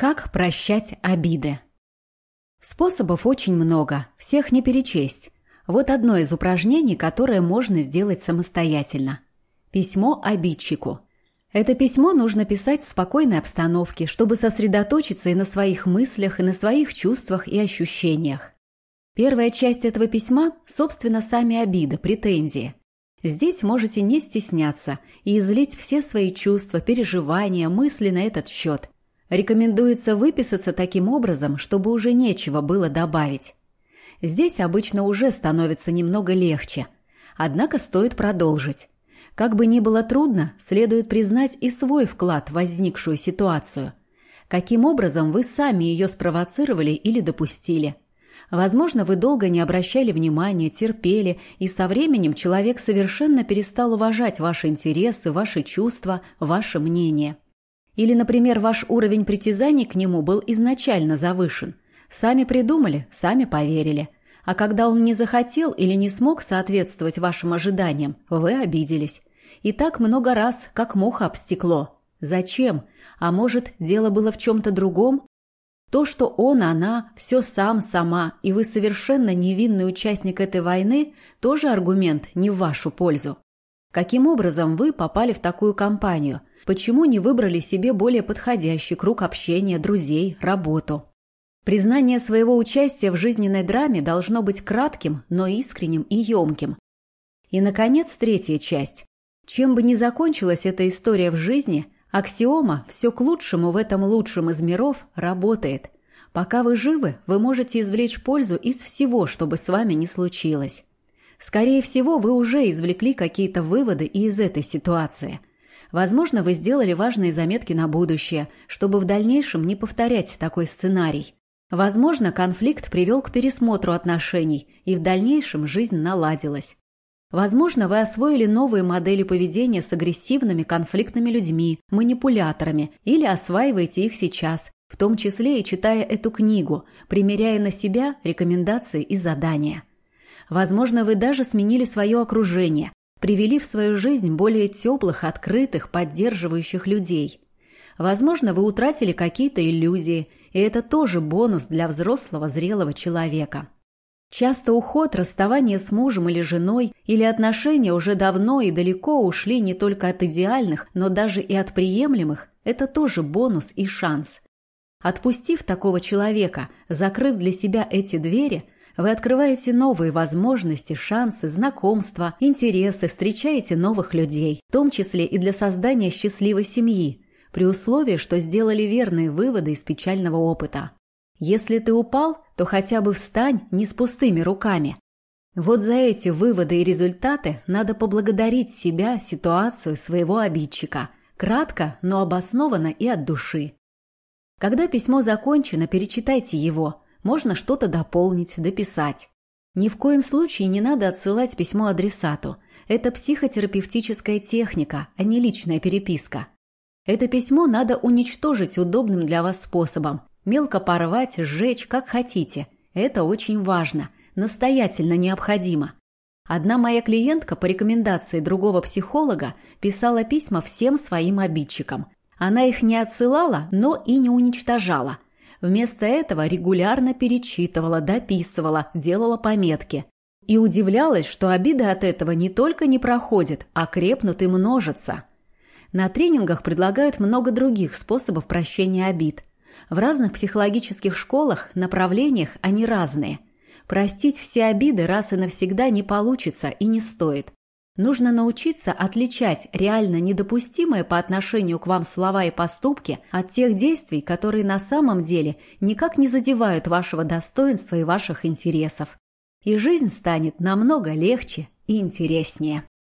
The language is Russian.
Как прощать обиды? Способов очень много, всех не перечесть. Вот одно из упражнений, которое можно сделать самостоятельно. Письмо обидчику. Это письмо нужно писать в спокойной обстановке, чтобы сосредоточиться и на своих мыслях, и на своих чувствах и ощущениях. Первая часть этого письма – собственно, сами обиды, претензии. Здесь можете не стесняться и излить все свои чувства, переживания, мысли на этот счет – Рекомендуется выписаться таким образом, чтобы уже нечего было добавить. Здесь обычно уже становится немного легче. Однако стоит продолжить. Как бы ни было трудно, следует признать и свой вклад в возникшую ситуацию. Каким образом вы сами ее спровоцировали или допустили. Возможно, вы долго не обращали внимания, терпели, и со временем человек совершенно перестал уважать ваши интересы, ваши чувства, ваше мнение. Или, например, ваш уровень притязаний к нему был изначально завышен. Сами придумали, сами поверили. А когда он не захотел или не смог соответствовать вашим ожиданиям, вы обиделись. И так много раз, как муха об стекло. Зачем? А может, дело было в чем-то другом? То, что он, она, все сам, сама, и вы совершенно невинный участник этой войны, тоже аргумент не в вашу пользу. Каким образом вы попали в такую компанию? Почему не выбрали себе более подходящий круг общения, друзей, работу? Признание своего участия в жизненной драме должно быть кратким, но искренним и емким. И, наконец, третья часть. Чем бы ни закончилась эта история в жизни, аксиома «все к лучшему в этом лучшем из миров» работает. Пока вы живы, вы можете извлечь пользу из всего, что бы с вами ни случилось. Скорее всего, вы уже извлекли какие-то выводы и из этой ситуации. Возможно, вы сделали важные заметки на будущее, чтобы в дальнейшем не повторять такой сценарий. Возможно, конфликт привел к пересмотру отношений, и в дальнейшем жизнь наладилась. Возможно, вы освоили новые модели поведения с агрессивными конфликтными людьми, манипуляторами, или осваиваете их сейчас, в том числе и читая эту книгу, примеряя на себя рекомендации и задания. Возможно, вы даже сменили свое окружение, привели в свою жизнь более теплых, открытых, поддерживающих людей. Возможно, вы утратили какие-то иллюзии, и это тоже бонус для взрослого, зрелого человека. Часто уход, расставание с мужем или женой или отношения уже давно и далеко ушли не только от идеальных, но даже и от приемлемых – это тоже бонус и шанс. Отпустив такого человека, закрыв для себя эти двери – вы открываете новые возможности, шансы, знакомства, интересы, встречаете новых людей, в том числе и для создания счастливой семьи, при условии, что сделали верные выводы из печального опыта. Если ты упал, то хотя бы встань не с пустыми руками. Вот за эти выводы и результаты надо поблагодарить себя, ситуацию, своего обидчика. Кратко, но обоснованно и от души. Когда письмо закончено, перечитайте его – можно что-то дополнить, дописать. Ни в коем случае не надо отсылать письмо адресату. Это психотерапевтическая техника, а не личная переписка. Это письмо надо уничтожить удобным для вас способом. Мелко порвать, сжечь, как хотите. Это очень важно, настоятельно необходимо. Одна моя клиентка по рекомендации другого психолога писала письма всем своим обидчикам. Она их не отсылала, но и не уничтожала – Вместо этого регулярно перечитывала, дописывала, делала пометки. И удивлялась, что обиды от этого не только не проходят, а крепнут и множатся. На тренингах предлагают много других способов прощения обид. В разных психологических школах, направлениях они разные. Простить все обиды раз и навсегда не получится и не стоит. Нужно научиться отличать реально недопустимые по отношению к вам слова и поступки от тех действий, которые на самом деле никак не задевают вашего достоинства и ваших интересов. И жизнь станет намного легче и интереснее.